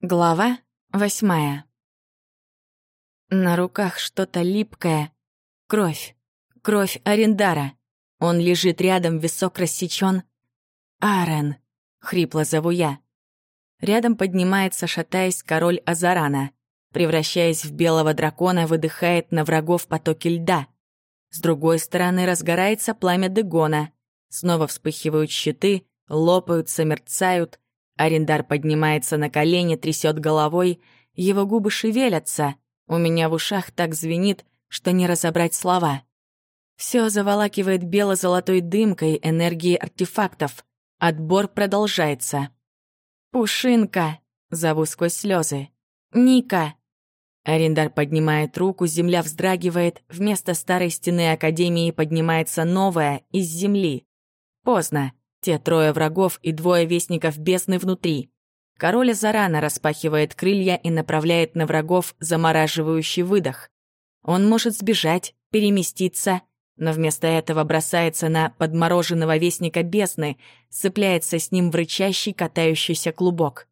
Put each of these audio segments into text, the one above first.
Глава восьмая. На руках что-то липкое. Кровь. Кровь Арендара. Он лежит рядом, висок рассечен. «Арен!» — хрипло зову я. Рядом поднимается, шатаясь, король Азарана. Превращаясь в белого дракона, выдыхает на врагов потоки льда. С другой стороны разгорается пламя Дегона. Снова вспыхивают щиты, лопаются, мерцают — Арендар поднимается на колени, трясет головой, его губы шевелятся. У меня в ушах так звенит, что не разобрать слова. Все заволакивает бело-золотой дымкой энергии артефактов. Отбор продолжается. «Пушинка!» — зову сквозь слезы. «Ника!» Арендар поднимает руку, земля вздрагивает, вместо старой стены Академии поднимается новая, из земли. Поздно. Те трое врагов и двое вестников бесны внутри. Король зарано распахивает крылья и направляет на врагов замораживающий выдох. Он может сбежать, переместиться, но вместо этого бросается на подмороженного вестника бесны, цепляется с ним в рычащий катающийся клубок.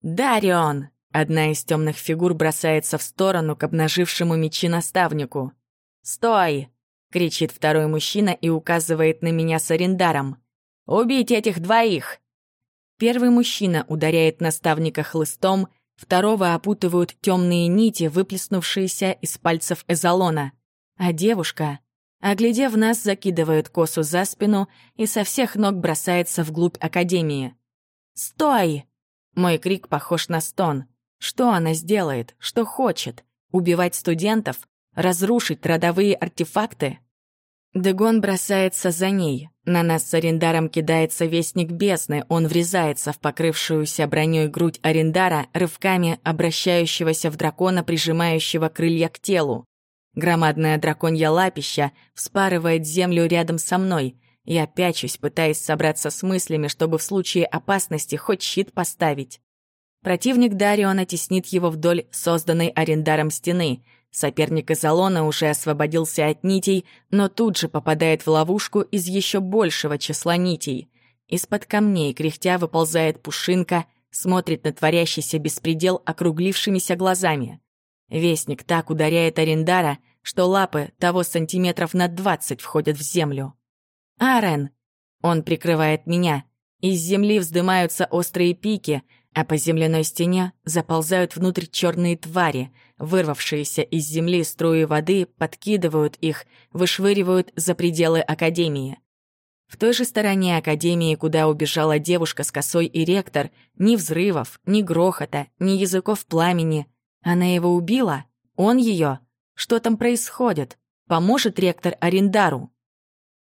«Дарион!» Одна из темных фигур бросается в сторону к обнажившему мечи наставнику. «Стой!» — кричит второй мужчина и указывает на меня с арендаром. Убить этих двоих!» Первый мужчина ударяет наставника хлыстом, второго опутывают темные нити, выплеснувшиеся из пальцев Эзолона. А девушка, оглядев нас, закидывает косу за спину и со всех ног бросается вглубь Академии. «Стой!» Мой крик похож на стон. Что она сделает? Что хочет? Убивать студентов? Разрушить родовые артефакты? Дегон бросается за ней. На нас с Арендаром кидается вестник бесны. Он врезается в покрывшуюся броней грудь Арендара, рывками обращающегося в дракона, прижимающего крылья к телу. Громадное драконья лапища вспарывает землю рядом со мной. Я пячусь, пытаясь собраться с мыслями, чтобы в случае опасности хоть щит поставить. Противник Дариона теснит его вдоль созданной Арендаром стены — Соперник из Алона уже освободился от нитей, но тут же попадает в ловушку из еще большего числа нитей. Из-под камней кряхтя выползает Пушинка, смотрит на творящийся беспредел округлившимися глазами. Вестник так ударяет Арендара, что лапы того сантиметров на двадцать входят в землю. «Арен!» Он прикрывает меня. Из земли вздымаются острые пики, а по земляной стене заползают внутрь черные твари — Вырвавшиеся из земли струи воды подкидывают их, вышвыривают за пределы Академии. В той же стороне Академии, куда убежала девушка с косой и ректор, ни взрывов, ни грохота, ни языков пламени. Она его убила? Он ее? Что там происходит? Поможет ректор Арендару?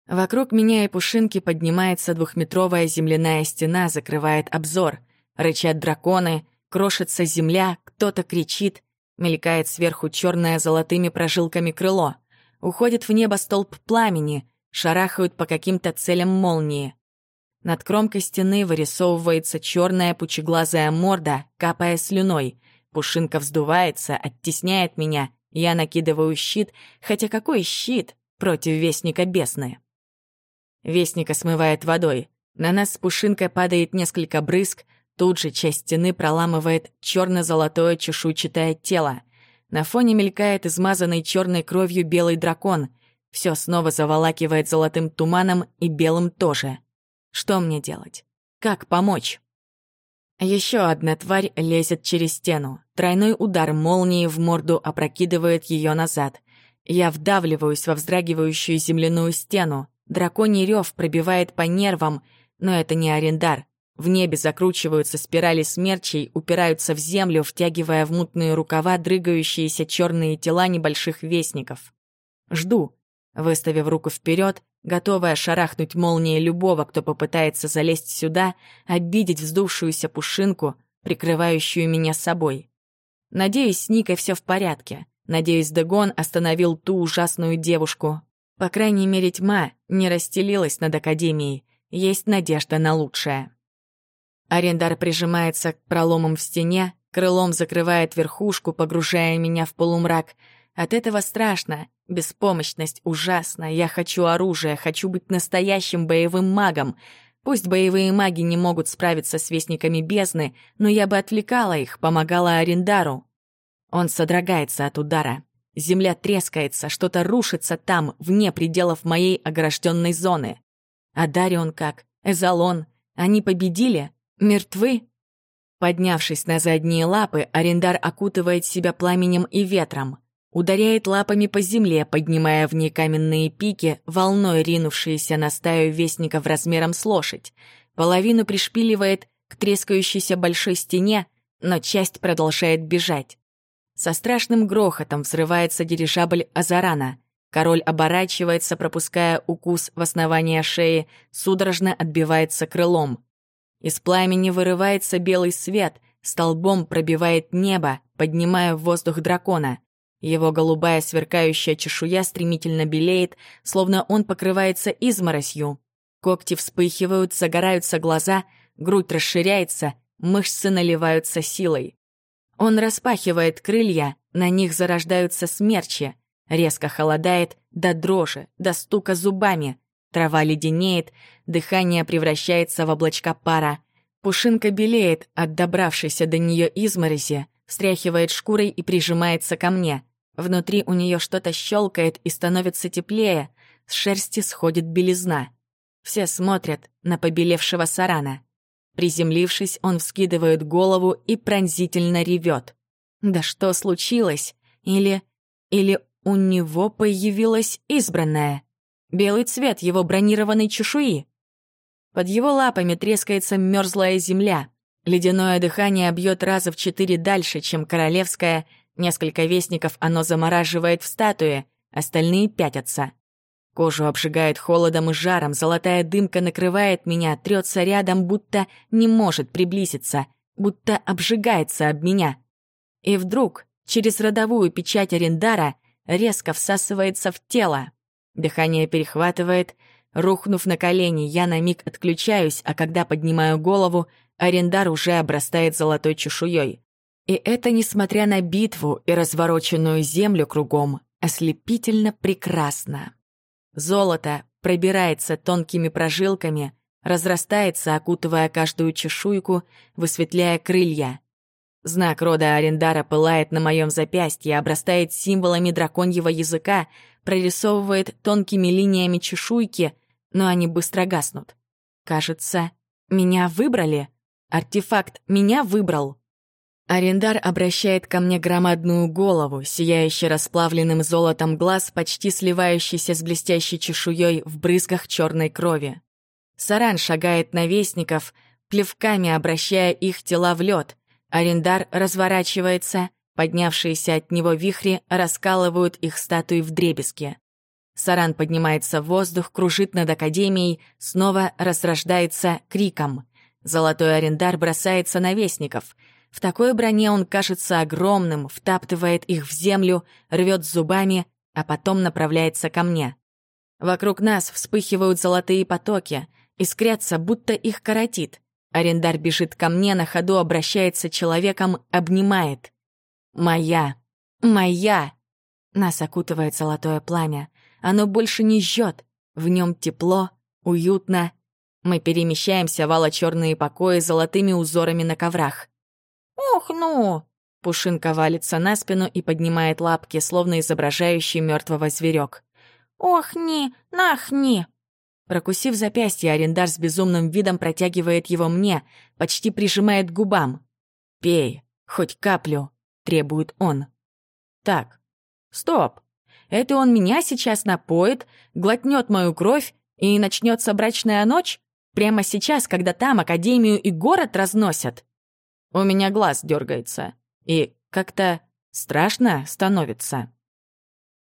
Вокруг меня и Пушинки поднимается двухметровая земляная стена, закрывает обзор. Рычат драконы, крошится земля, кто-то кричит — Мелькает сверху черное золотыми прожилками крыло. Уходит в небо столб пламени, шарахают по каким-то целям молнии. Над кромкой стены вырисовывается черная пучеглазая морда, капая слюной. Пушинка вздувается, оттесняет меня. Я накидываю щит, хотя какой щит против Вестника Бесны? Вестника смывает водой. На нас с Пушинкой падает несколько брызг, Тут же часть стены проламывает черно-золотое чешуйчатое тело. На фоне мелькает измазанный черной кровью белый дракон. Все снова заволакивает золотым туманом и белым тоже. Что мне делать? Как помочь? Еще одна тварь лезет через стену. Тройной удар молнии в морду опрокидывает ее назад. Я вдавливаюсь во вздрагивающую земляную стену. Драконий рев пробивает по нервам, но это не арендар. В небе закручиваются спирали смерчей, упираются в землю, втягивая в мутные рукава дрыгающиеся черные тела небольших вестников. Жду, выставив руку вперед, готовая шарахнуть молнией любого, кто попытается залезть сюда, обидеть вздувшуюся пушинку, прикрывающую меня собой. Надеюсь, с Никой все в порядке. Надеюсь, Дегон остановил ту ужасную девушку. По крайней мере, тьма не расстелилась над Академией. Есть надежда на лучшее. Арендар прижимается к проломам в стене, крылом закрывает верхушку, погружая меня в полумрак. От этого страшно, беспомощность ужасна. Я хочу оружия, хочу быть настоящим боевым магом. Пусть боевые маги не могут справиться с вестниками бездны, но я бы отвлекала их, помогала Арендару. Он содрогается от удара. Земля трескается, что-то рушится там, вне пределов моей огражденной зоны. А Дарион как? Эзолон? Они победили? Мертвы? Поднявшись на задние лапы, Арендар окутывает себя пламенем и ветром. Ударяет лапами по земле, поднимая в ней каменные пики, волной ринувшиеся на стаю вестников размером с лошадь. Половину пришпиливает к трескающейся большой стене, но часть продолжает бежать. Со страшным грохотом взрывается дирижабль Азарана. Король оборачивается, пропуская укус в основание шеи, судорожно отбивается крылом. Из пламени вырывается белый свет, столбом пробивает небо, поднимая в воздух дракона. Его голубая сверкающая чешуя стремительно белеет, словно он покрывается изморосью. Когти вспыхивают, загораются глаза, грудь расширяется, мышцы наливаются силой. Он распахивает крылья, на них зарождаются смерчи. Резко холодает до дрожи, до стука зубами. Трава леденеет, дыхание превращается в облачка пара. Пушинка белеет от добравшейся до нее изморози, встряхивает шкурой и прижимается ко мне. Внутри у нее что-то щелкает и становится теплее, с шерсти сходит белизна. Все смотрят на побелевшего сарана. Приземлившись, он вскидывает голову и пронзительно ревет. Да что случилось? Или... или у него появилась избранная? Белый цвет его бронированной чешуи. Под его лапами трескается мерзлая земля. Ледяное дыхание бьет раза в четыре дальше, чем королевское. Несколько вестников оно замораживает в статуе, остальные пятятся. Кожу обжигает холодом и жаром, золотая дымка накрывает меня, трется рядом, будто не может приблизиться, будто обжигается об меня. И вдруг, через родовую печать Арендара, резко всасывается в тело. Дыхание перехватывает. Рухнув на колени, я на миг отключаюсь, а когда поднимаю голову, Арендар уже обрастает золотой чешуей. И это несмотря на битву и развороченную землю кругом, ослепительно прекрасно. Золото пробирается тонкими прожилками, разрастается, окутывая каждую чешуйку, высветляя крылья. Знак рода Арендара пылает на моем запястье, обрастает символами драконьего языка, прорисовывает тонкими линиями чешуйки, но они быстро гаснут. Кажется, меня выбрали. Артефакт меня выбрал. Арендар обращает ко мне громадную голову, сияющий расплавленным золотом глаз, почти сливающийся с блестящей чешуей в брызгах черной крови. Саран шагает на вестников, плевками обращая их тела в лед. Арендар разворачивается, поднявшиеся от него вихри раскалывают их статуи в дребезге. Саран поднимается в воздух, кружит над Академией, снова разрождается криком. Золотой Арендар бросается на вестников — в такой броне он кажется огромным, втаптывает их в землю, рвет зубами, а потом направляется ко мне. Вокруг нас вспыхивают золотые потоки, искрятся, будто их коротит. Арендар бежит ко мне, на ходу обращается человеком, обнимает. «Моя! Моя!» Нас окутывает золотое пламя. Оно больше не жжет. В нем тепло, уютно. Мы перемещаемся в ало-черные покои с золотыми узорами на коврах. «Ох, ну!» Пушинка валится на спину и поднимает лапки, словно изображающий мертвого зверек. «Охни, нахни!» Прокусив запястье, арендар с безумным видом протягивает его мне, почти прижимает к губам. «Пей, хоть каплю», — требует он. «Так, стоп. Это он меня сейчас напоит, глотнет мою кровь и начнется брачная ночь? Прямо сейчас, когда там Академию и город разносят?» У меня глаз дергается. И как-то страшно становится.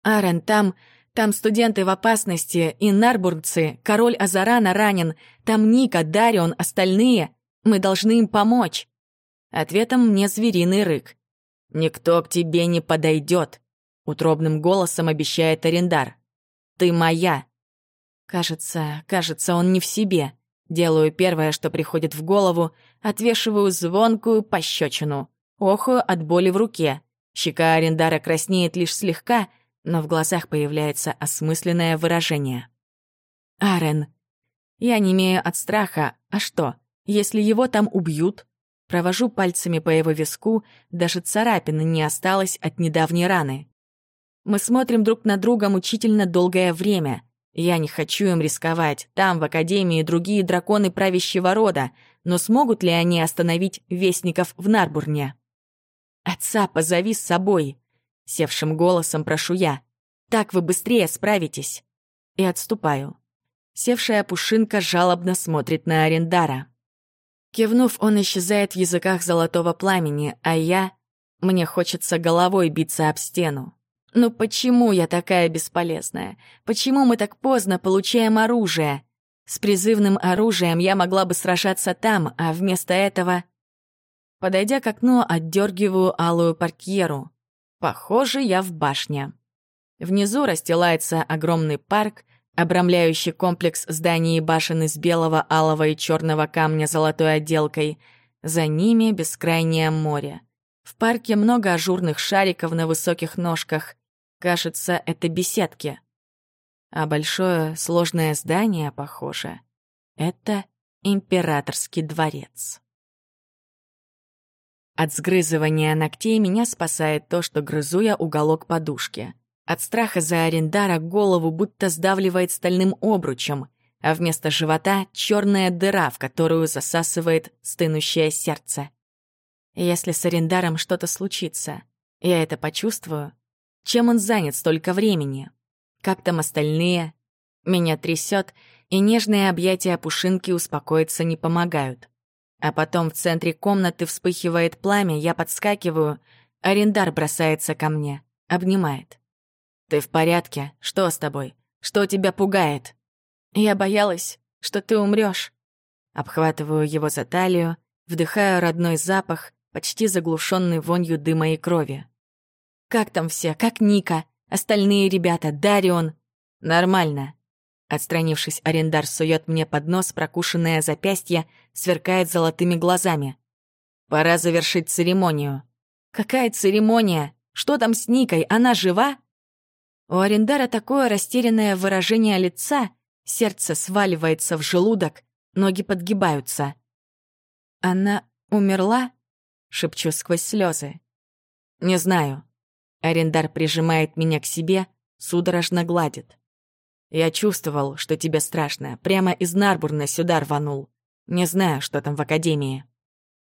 Арен, там... Там студенты в опасности, и нарбургцы, король Азарана ранен, там Ника, Дарион, остальные. Мы должны им помочь. Ответом мне звериный рык. «Никто к тебе не подойдет», — утробным голосом обещает Арендар. «Ты моя». Кажется, кажется, он не в себе. Делаю первое, что приходит в голову, отвешиваю звонкую пощечину. Охую от боли в руке. Щека Арендара краснеет лишь слегка, но в глазах появляется осмысленное выражение. «Арен». Я не имею от страха. А что, если его там убьют? Провожу пальцами по его виску, даже царапины не осталось от недавней раны. Мы смотрим друг на друга мучительно долгое время. Я не хочу им рисковать. Там, в Академии, другие драконы правящего рода. Но смогут ли они остановить вестников в Нарбурне? «Отца позови с собой!» — севшим голосом прошу я. «Так вы быстрее справитесь!» И отступаю. Севшая пушинка жалобно смотрит на Арендара. Кивнув, он исчезает в языках золотого пламени, а я... Мне хочется головой биться об стену. Ну почему я такая бесполезная? Почему мы так поздно получаем оружие? С призывным оружием я могла бы сражаться там, а вместо этого... Подойдя к окну, отдергиваю алую портьеру. Похоже, я в башне. Внизу расстилается огромный парк, обрамляющий комплекс зданий и башен из белого, алого и черного камня золотой отделкой. За ними бескрайнее море. В парке много ажурных шариков на высоких ножках. Кажется, это беседки. А большое сложное здание, похоже, это императорский дворец. От сгрызывания ногтей меня спасает то, что грызу я уголок подушки. От страха за Арендара голову будто сдавливает стальным обручем, а вместо живота — черная дыра, в которую засасывает стынущее сердце. Если с Арендаром что-то случится, я это почувствую. Чем он занят столько времени? Как там остальные? Меня трясет, и нежные объятия пушинки успокоиться не помогают. А потом в центре комнаты вспыхивает пламя, я подскакиваю, Арендар бросается ко мне, обнимает. «Ты в порядке? Что с тобой? Что тебя пугает?» «Я боялась, что ты умрёшь». Обхватываю его за талию, вдыхаю родной запах, почти заглушенный вонью дыма и крови. «Как там все? Как Ника? Остальные ребята? Дарион?» «Нормально». Отстранившись, арендар сует мне под нос прокушенное запястье, сверкает золотыми глазами. «Пора завершить церемонию». «Какая церемония? Что там с Никой? Она жива?» У Арендара такое растерянное выражение лица, сердце сваливается в желудок, ноги подгибаются. «Она умерла?» — шепчу сквозь слезы. «Не знаю». Арендар прижимает меня к себе, судорожно гладит. «Я чувствовал, что тебе страшно. Прямо из Нарбурна сюда рванул. Не знаю, что там в Академии».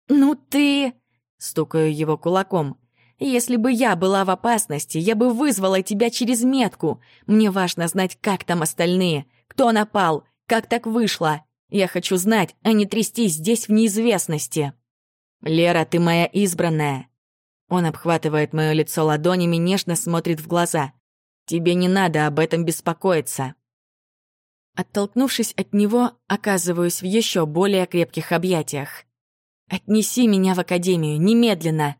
«Ну ты...» — стукаю его кулаком. Если бы я была в опасности, я бы вызвала тебя через метку. Мне важно знать, как там остальные, кто напал, как так вышло. Я хочу знать, а не трястись здесь в неизвестности. Лера, ты моя избранная. Он обхватывает мое лицо ладонями, нежно смотрит в глаза. Тебе не надо об этом беспокоиться. Оттолкнувшись от него, оказываюсь в еще более крепких объятиях. «Отнеси меня в академию, немедленно!»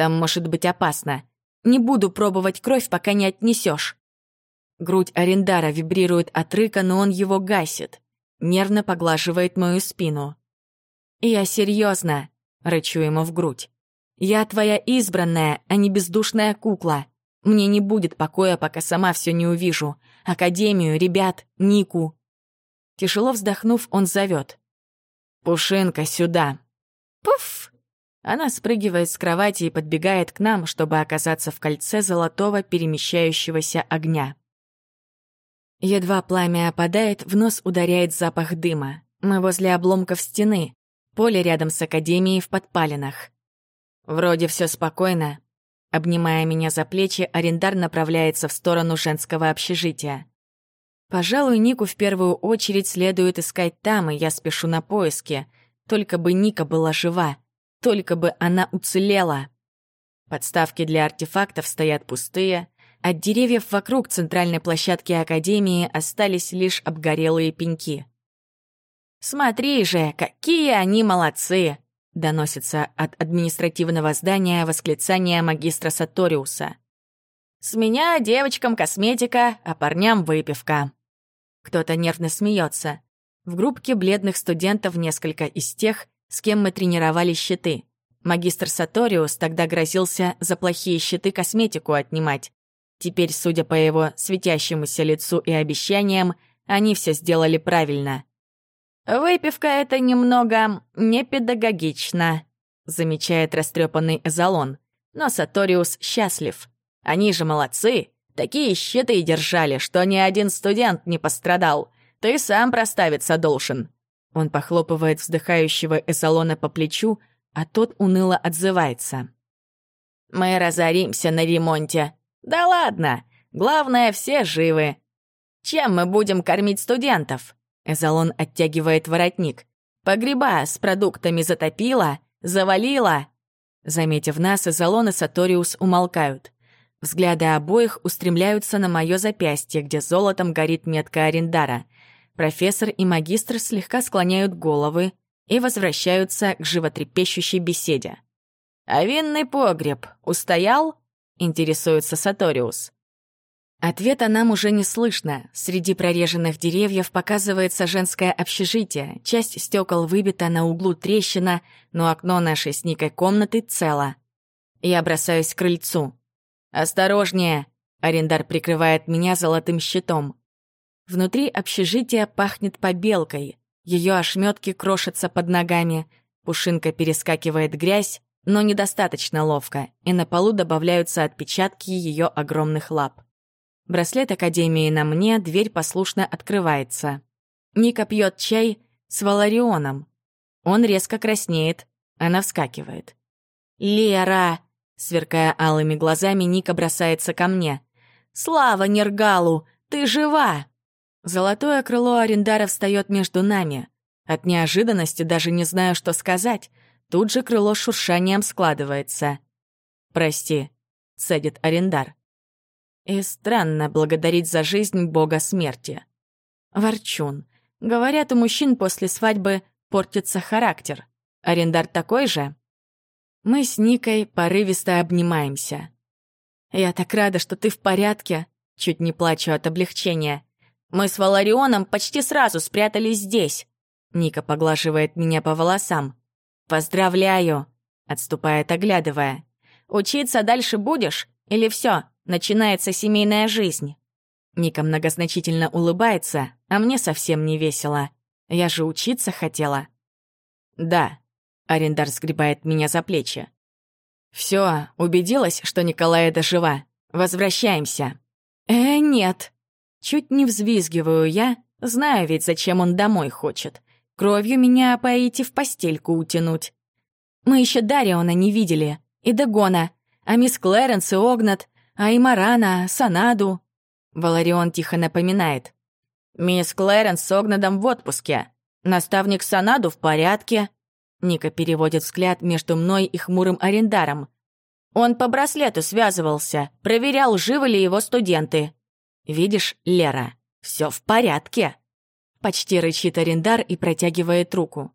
Там может быть опасно. Не буду пробовать кровь, пока не отнесешь. Грудь Арендара вибрирует от рыка, но он его гасит. Нервно поглаживает мою спину. «Я серьезно, рычу ему в грудь. «Я твоя избранная, а не бездушная кукла. Мне не будет покоя, пока сама все не увижу. Академию, ребят, Нику». Тяжело вздохнув, он зовет. «Пушинка, сюда!» «Пуф!» Она спрыгивает с кровати и подбегает к нам, чтобы оказаться в кольце золотого перемещающегося огня. Едва пламя опадает, в нос ударяет запах дыма. Мы возле обломков стены, поле рядом с академией в подпалинах. Вроде все спокойно. Обнимая меня за плечи, арендар направляется в сторону женского общежития. Пожалуй, Нику в первую очередь следует искать там, и я спешу на поиски. Только бы Ника была жива. Только бы она уцелела. Подставки для артефактов стоят пустые. От деревьев вокруг центральной площадки Академии остались лишь обгорелые пеньки. «Смотри же, какие они молодцы!» — доносится от административного здания восклицание магистра Саториуса. «С меня девочкам косметика, а парням выпивка». Кто-то нервно смеется. В группке бледных студентов несколько из тех, с кем мы тренировали щиты. Магистр Саториус тогда грозился за плохие щиты косметику отнимать. Теперь, судя по его светящемуся лицу и обещаниям, они все сделали правильно. «Выпивка — это немного непедагогично», — замечает растрепанный Эзолон. Но Саториус счастлив. Они же молодцы. Такие щиты держали, что ни один студент не пострадал. Ты сам проставиться должен». Он похлопывает вздыхающего Эзолона по плечу, а тот уныло отзывается. «Мы разоримся на ремонте. Да ладно, главное, все живы. Чем мы будем кормить студентов?» Эзолон оттягивает воротник. «Погреба с продуктами затопило, завалило». Заметив нас, Эзолон и Саториус умолкают. Взгляды обоих устремляются на мое запястье, где золотом горит метка Арендара. Профессор и магистр слегка склоняют головы и возвращаются к животрепещущей беседе. «А винный погреб устоял?» — интересуется Саториус. Ответа нам уже не слышно. Среди прореженных деревьев показывается женское общежитие. Часть стекол выбита, на углу трещина, но окно нашей с Никой комнаты цело. Я бросаюсь к крыльцу. «Осторожнее!» — арендар прикрывает меня золотым щитом. Внутри общежития пахнет побелкой. Ее ошметки крошатся под ногами. Пушинка перескакивает грязь, но недостаточно ловко, и на полу добавляются отпечатки ее огромных лап. Браслет Академии на мне, дверь послушно открывается. Ника пьет чай с Валарионом. Он резко краснеет, она вскакивает. «Лера!» Сверкая алыми глазами, Ника бросается ко мне. «Слава Нергалу! Ты жива!» Золотое крыло Арендара встает между нами. От неожиданности даже не знаю, что сказать. Тут же крыло шуршанием складывается. «Прости», — цедит Арендар. И странно благодарить за жизнь бога смерти. Ворчун. Говорят, у мужчин после свадьбы портится характер. Арендар такой же? Мы с Никой порывисто обнимаемся. «Я так рада, что ты в порядке», чуть не плачу от облегчения. «Мы с Валарионом почти сразу спрятались здесь». Ника поглаживает меня по волосам. «Поздравляю», — отступает, оглядывая. «Учиться дальше будешь? Или все, начинается семейная жизнь. Ника многозначительно улыбается, а мне совсем не весело. Я же учиться хотела. Да, Арендар сгребает меня за плечи. Все, убедилась, что Николаеда жива. Возвращаемся. Э, нет. Чуть не взвизгиваю я, знаю ведь, зачем он домой хочет. Кровью меня поить и в постельку утянуть. Мы еще Дариона не видели, и Дегона, а мисс Клэренс и Огнат а и Марана, Санаду. Валарион тихо напоминает. «Мисс Клэренс с Огнадом в отпуске. Наставник Санаду в порядке». Ника переводит взгляд между мной и хмурым арендаром. «Он по браслету связывался, проверял, живы ли его студенты». «Видишь, Лера, все в порядке». Почти рычит арендар и протягивает руку.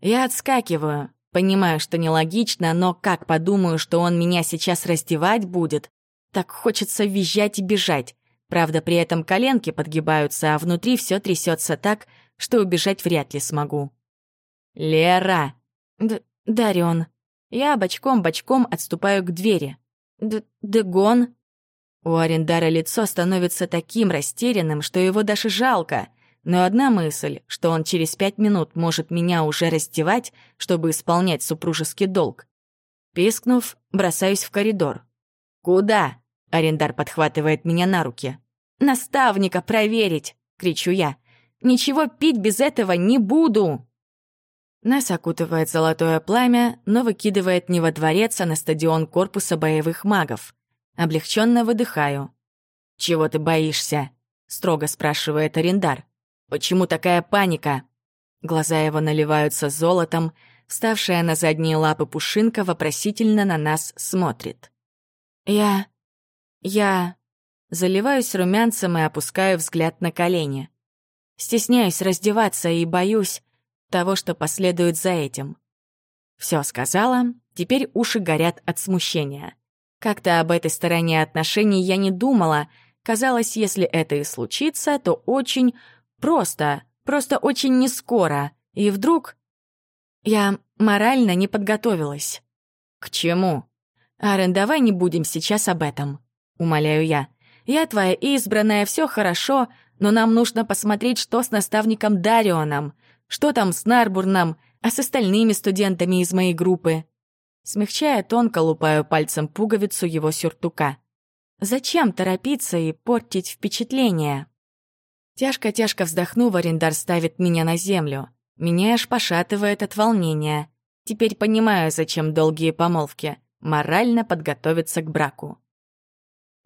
Я отскакиваю, понимаю, что нелогично, но как подумаю, что он меня сейчас раздевать будет, так хочется визжать и бежать. Правда, при этом коленки подгибаются, а внутри все трясется так, что убежать вряд ли смогу. «Лера!» Д «Дарион!» Я бочком-бочком отступаю к двери. Д! У Арендара лицо становится таким растерянным, что его даже жалко. Но одна мысль, что он через пять минут может меня уже раздевать, чтобы исполнять супружеский долг. Пискнув, бросаюсь в коридор. «Куда?» Арендар подхватывает меня на руки. «Наставника проверить!» — кричу я. «Ничего пить без этого не буду!» Нас окутывает золотое пламя, но выкидывает не во дворец, а на стадион корпуса боевых магов. Облегченно выдыхаю. «Чего ты боишься?» — строго спрашивает Арендар. «Почему такая паника?» Глаза его наливаются золотом, вставшая на задние лапы пушинка вопросительно на нас смотрит. «Я... Я заливаюсь румянцем и опускаю взгляд на колени. Стесняюсь раздеваться и боюсь того, что последует за этим. Все сказала, теперь уши горят от смущения. Как-то об этой стороне отношений я не думала. Казалось, если это и случится, то очень просто, просто очень нескоро. И вдруг я морально не подготовилась. К чему? Арен, давай не будем сейчас об этом умоляю я. «Я твоя избранная, все хорошо, но нам нужно посмотреть, что с наставником Дарионом. Что там с Нарбурном, а с остальными студентами из моей группы? Смягчая тонко, лупаю пальцем пуговицу его сюртука. Зачем торопиться и портить впечатление? Тяжко-тяжко вздохнув, арендар ставит меня на землю. Меня аж пошатывает от волнения. Теперь понимаю, зачем долгие помолвки. Морально подготовиться к браку.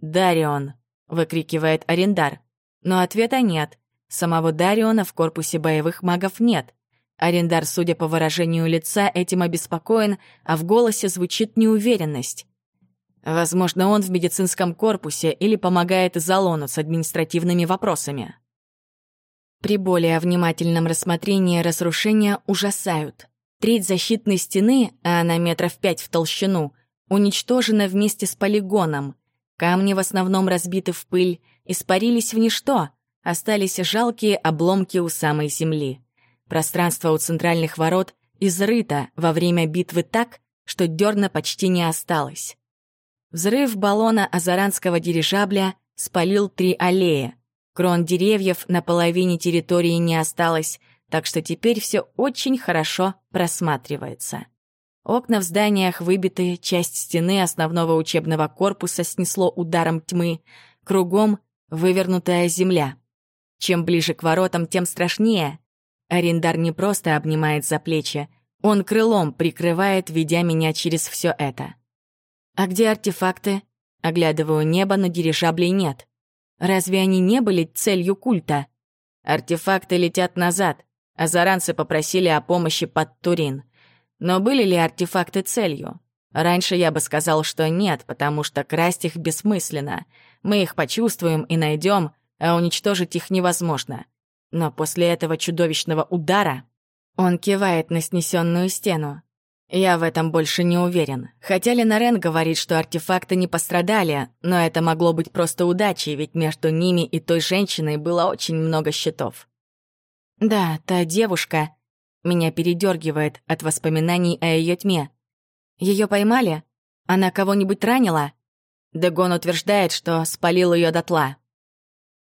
«Дарион!» — выкрикивает арендар. Но ответа нет. Самого Дариона в корпусе боевых магов нет. Арендар, судя по выражению лица, этим обеспокоен, а в голосе звучит неуверенность. Возможно, он в медицинском корпусе или помогает Залону с административными вопросами. При более внимательном рассмотрении разрушения ужасают. Треть защитной стены, а она метров пять в толщину, уничтожена вместе с полигоном. Камни в основном разбиты в пыль, испарились в ничто, остались жалкие обломки у самой земли. Пространство у центральных ворот изрыто во время битвы так, что дерна почти не осталось. Взрыв баллона азаранского дирижабля спалил три аллеи. Крон деревьев на половине территории не осталось, так что теперь все очень хорошо просматривается. Окна в зданиях выбиты, часть стены основного учебного корпуса снесло ударом тьмы, кругом вывернутая земля. Чем ближе к воротам, тем страшнее. Арендар не просто обнимает за плечи, он крылом прикрывает, ведя меня через все это. А где артефакты? Оглядываю небо, но дирижаблей нет. Разве они не были целью культа? Артефакты летят назад, а заранцы попросили о помощи под Турин. Но были ли артефакты целью? Раньше я бы сказал, что нет, потому что красть их бессмысленно. Мы их почувствуем и найдем, а уничтожить их невозможно. Но после этого чудовищного удара он кивает на снесенную стену. Я в этом больше не уверен. Хотя Ленарен говорит, что артефакты не пострадали, но это могло быть просто удачей, ведь между ними и той женщиной было очень много счетов. Да, та девушка меня передергивает от воспоминаний о ее тьме. Ее поймали? Она кого-нибудь ранила? Дегон утверждает, что спалил ее дотла.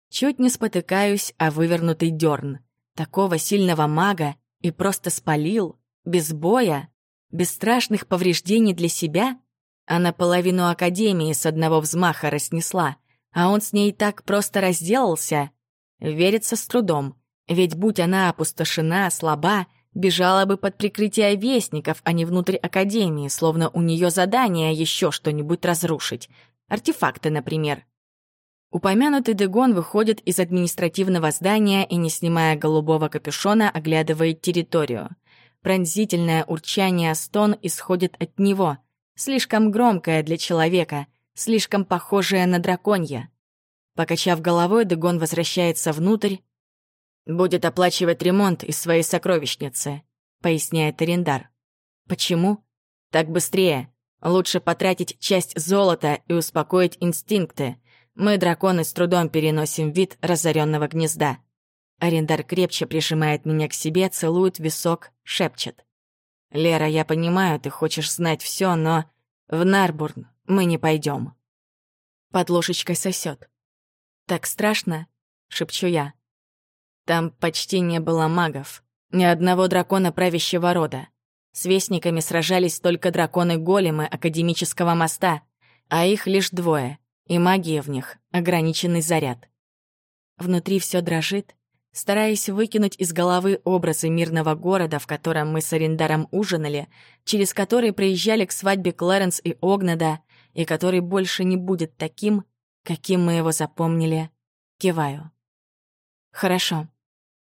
Чуть не спотыкаюсь о вывернутый дерн. Такого сильного мага и просто спалил, без боя, без страшных повреждений для себя. Она половину Академии с одного взмаха раснесла, а он с ней так просто разделался. Верится с трудом, ведь будь она опустошена, слаба, бежала бы под прикрытие вестников, а не внутрь Академии, словно у нее задание еще что-нибудь разрушить. Артефакты, например. Упомянутый Дегон выходит из административного здания и, не снимая голубого капюшона, оглядывает территорию. Пронзительное урчание стон исходит от него, слишком громкое для человека, слишком похожее на драконье. Покачав головой, Дегон возвращается внутрь. «Будет оплачивать ремонт из своей сокровищницы», — поясняет Арендар. «Почему?» «Так быстрее. Лучше потратить часть золота и успокоить инстинкты. Мы, драконы, с трудом переносим вид разоренного гнезда. Арендар крепче прижимает меня к себе, целует висок, шепчет. «Лера, я понимаю, ты хочешь знать все, но в Нарбурн мы не пойдем. Под ложечкой сосет. «Так страшно?» — шепчу я. Там почти не было магов. Ни одного дракона правящего рода. С вестниками сражались только драконы-големы Академического моста, а их лишь двое — и магия в них — ограниченный заряд. Внутри все дрожит, стараясь выкинуть из головы образы мирного города, в котором мы с Арендаром ужинали, через который проезжали к свадьбе Клэренс и Огнада, и который больше не будет таким, каким мы его запомнили. Киваю. Хорошо.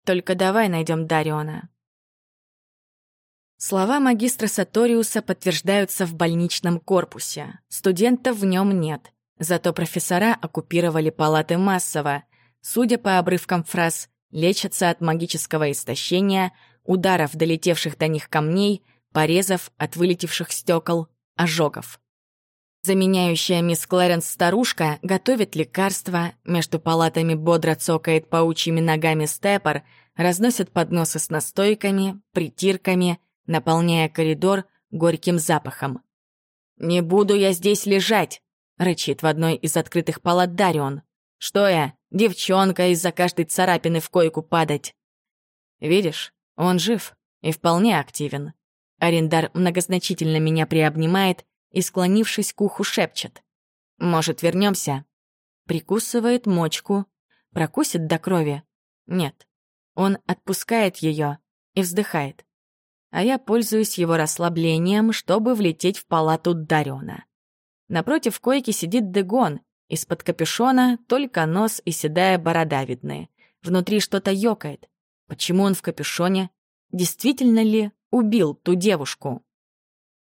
Только давай найдем Дариона. Слова магистра Саториуса подтверждаются в больничном корпусе. Студентов в нем нет. Зато профессора оккупировали палаты массово. Судя по обрывкам фраз, лечатся от магического истощения, ударов долетевших до них камней, порезов от вылетевших стекол, ожогов. Заменяющая мисс Клэренс старушка готовит лекарства, между палатами бодро цокает паучьими ногами степор, разносит подносы с настойками, притирками, наполняя коридор горьким запахом. «Не буду я здесь лежать!» — рычит в одной из открытых палат Дарион. «Что я, девчонка, из-за каждой царапины в койку падать?» «Видишь, Он жив и вполне активен. Арендар многозначительно меня приобнимает и, склонившись к уху, шепчет. «Может, вернемся? Прикусывает мочку. Прокусит до крови? Нет. Он отпускает ее и вздыхает. А я пользуюсь его расслаблением, чтобы влететь в палату Дариона. Напротив койки сидит Дегон. Из-под капюшона только нос и седая борода видны. Внутри что-то ёкает. Почему он в капюшоне? Действительно ли убил ту девушку?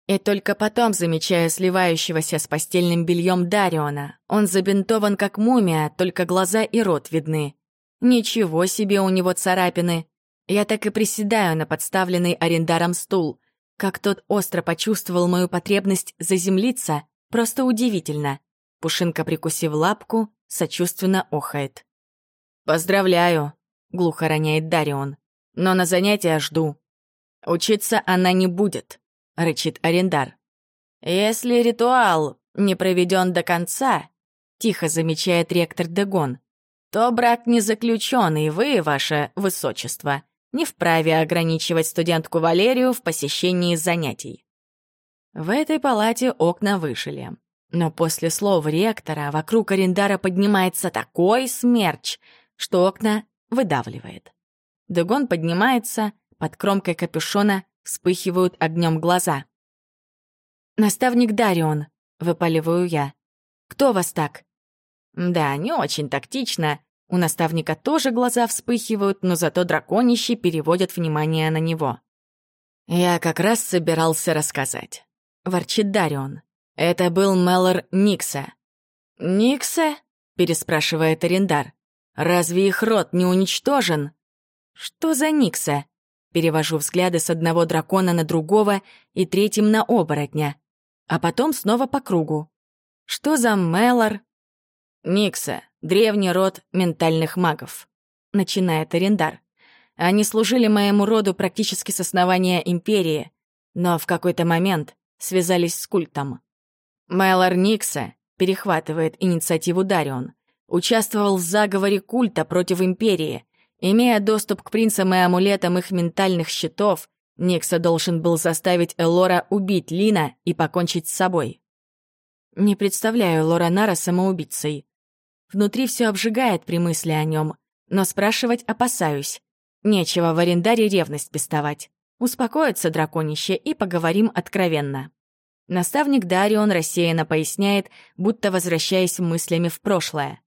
И только потом замечаю сливающегося с постельным бельем Дариона. Он забинтован как мумия, только глаза и рот видны. Ничего себе у него царапины. Я так и приседаю на подставленный арендаром стул. Как тот остро почувствовал мою потребность заземлиться, просто удивительно. Пушинка, прикусив лапку, сочувственно охает. «Поздравляю», — глухо роняет Дарион. «Но на занятия жду». «Учиться она не будет», — рычит арендар. «Если ритуал не проведен до конца», — тихо замечает ректор Дегон, «то брак не заключен, и вы, ваше высочество, не вправе ограничивать студентку Валерию в посещении занятий. В этой палате окна вышили. Но после слов ректора вокруг арендара поднимается такой смерч, что окна выдавливает. Дегон поднимается, под кромкой капюшона вспыхивают огнем глаза. «Наставник Дарион», — выпаливаю я. «Кто вас так?» Да, не очень тактично, у наставника тоже глаза вспыхивают, но зато драконищи переводят внимание на него. «Я как раз собирался рассказать», — ворчит Дарион. «Это был Меллор Никса». «Никса?» — переспрашивает Арендар. «Разве их род не уничтожен?» «Что за Никса?» Перевожу взгляды с одного дракона на другого и третьим на оборотня. А потом снова по кругу. «Что за Меллор?» «Никса древний род ментальных магов», — начинает Арендар. «Они служили моему роду практически с основания Империи, но в какой-то момент связались с культом. Мэлор Никса перехватывает инициативу Дарион, участвовал в заговоре культа против Империи. Имея доступ к принцам и амулетам их ментальных щитов, Никса должен был заставить Элора убить Лина и покончить с собой. Не представляю Лоранара самоубийцей. Внутри все обжигает при мысли о нем, но спрашивать опасаюсь. Нечего в арендаре ревность пестовать. Успокоится драконище и поговорим откровенно. Наставник Дарион рассеянно поясняет, будто возвращаясь мыслями в прошлое.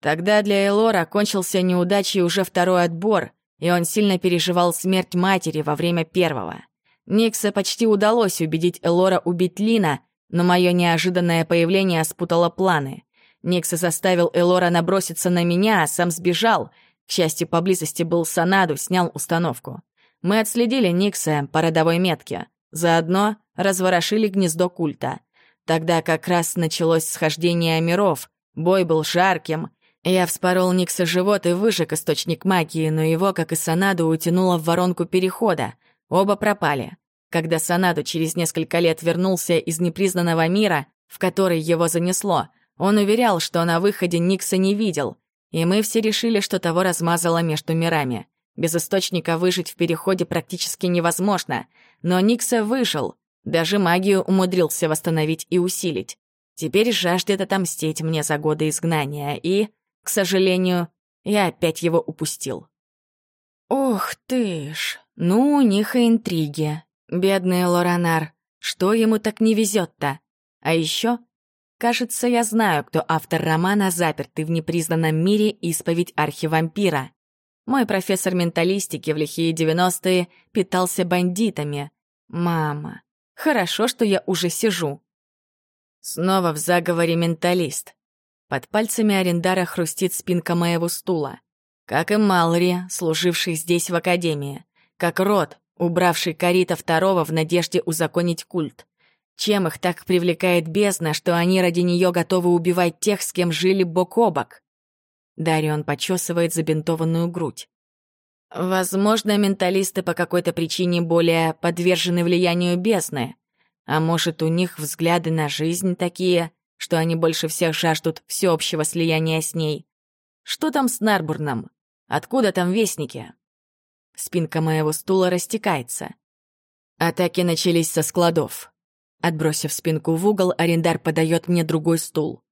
Тогда для Элора кончился неудачей уже второй отбор, и он сильно переживал смерть матери во время первого. Никса почти удалось убедить Элора убить Лина, но мое неожиданное появление спутало планы. Никса заставил Элора наброситься на меня, а сам сбежал. К счастью, поблизости был Санаду, снял установку. Мы отследили Никса по родовой метке. Заодно разворошили гнездо культа. Тогда как раз началось схождение миров. Бой был жарким. Я вспорол Никса живот и выжег источник магии, но его, как и Санаду, утянуло в воронку перехода. Оба пропали. Когда Санаду через несколько лет вернулся из непризнанного мира, в который его занесло, он уверял, что на выходе Никса не видел, и мы все решили, что того размазало между мирами. Без источника выжить в переходе практически невозможно, но Никса выжил, даже магию умудрился восстановить и усилить. Теперь жаждет отомстить мне за годы изгнания, и, к сожалению, я опять его упустил. Ох ты ж, ну у них и интриги. Бедный Лоранар, что ему так не везет-то? А еще Кажется, я знаю, кто автор романа «Запертый в непризнанном мире. Исповедь архивампира». Мой профессор менталистики в лихие девяностые питался бандитами. Мама, хорошо, что я уже сижу. Снова в заговоре менталист. Под пальцами Арендара хрустит спинка моего стула. Как и Малри, служивший здесь в Академии. Как Рот, убравший Карита Второго в надежде узаконить культ. Чем их так привлекает бездна, что они ради нее готовы убивать тех, с кем жили бок о бок? Дарион почесывает забинтованную грудь. Возможно, менталисты по какой-то причине более подвержены влиянию бездны. А может, у них взгляды на жизнь такие, что они больше всех жаждут всеобщего слияния с ней. Что там с Нарбурном? Откуда там вестники? Спинка моего стула растекается. Атаки начались со складов. Отбросив спинку в угол, арендар подает мне другой стул.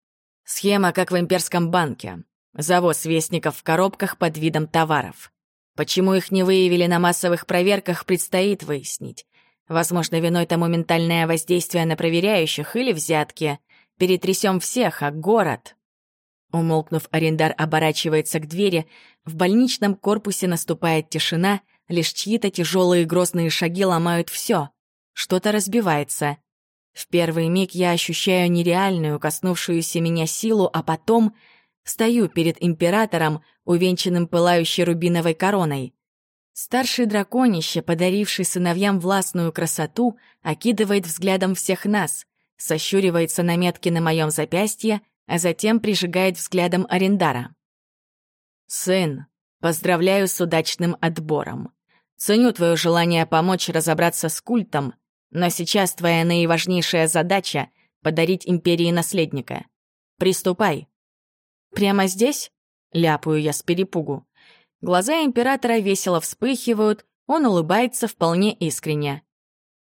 Схема, как в имперском банке. Завоз вестников в коробках под видом товаров. Почему их не выявили на массовых проверках, предстоит выяснить. Возможно, виной тому ментальное воздействие на проверяющих или взятки. Перетрясем всех, а город... Умолкнув, арендар оборачивается к двери. В больничном корпусе наступает тишина, лишь чьи-то тяжелые грозные шаги ломают все. Что-то разбивается. В первый миг я ощущаю нереальную, коснувшуюся меня силу, а потом стою перед императором, увенчанным пылающей рубиновой короной. Старший драконище, подаривший сыновьям властную красоту, окидывает взглядом всех нас, сощуривается на метки на моем запястье, а затем прижигает взглядом Арендара. «Сын, поздравляю с удачным отбором. Ценю твое желание помочь разобраться с культом, но сейчас твоя наиважнейшая задача — подарить империи наследника. Приступай». «Прямо здесь?» — ляпаю я с перепугу. Глаза императора весело вспыхивают, он улыбается вполне искренне.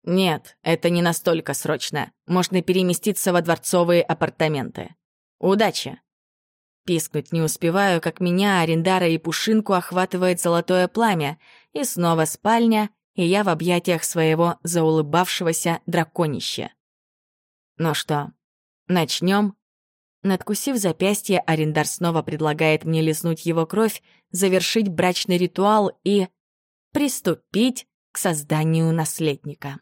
«Нет, это не настолько срочно. Можно переместиться во дворцовые апартаменты. Удачи!» Пискнуть не успеваю, как меня, Арендара и Пушинку охватывает золотое пламя, и снова спальня, и я в объятиях своего заулыбавшегося драконища. Ну что, начнем? Надкусив запястье, Арендар снова предлагает мне лизнуть его кровь, завершить брачный ритуал и приступить к созданию наследника.